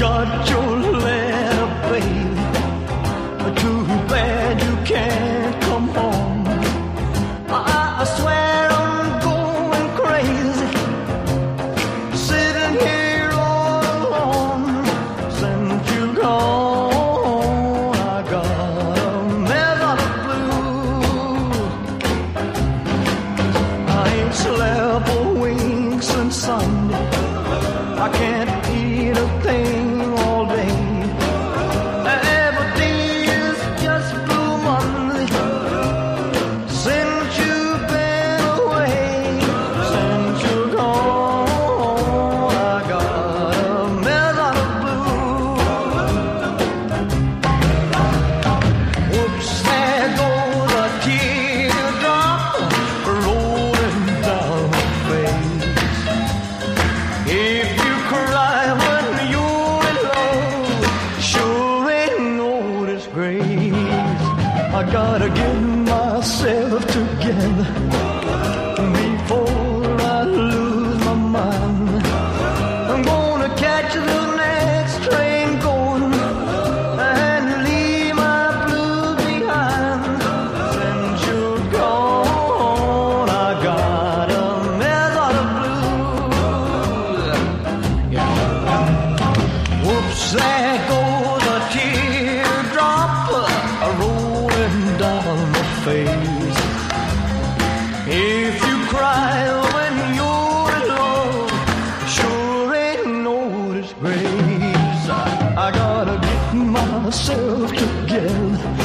got your letter, babe. Too bad you can't come home. I, I swear I'm going crazy. Sitting here all alone. Since you gone, I got a of the. I ain't slept a wink since Sunday. I can't Gotta get myself together rolling down my face. If you cry when you're alone, sure ain't no disgrace. I, I gotta get myself together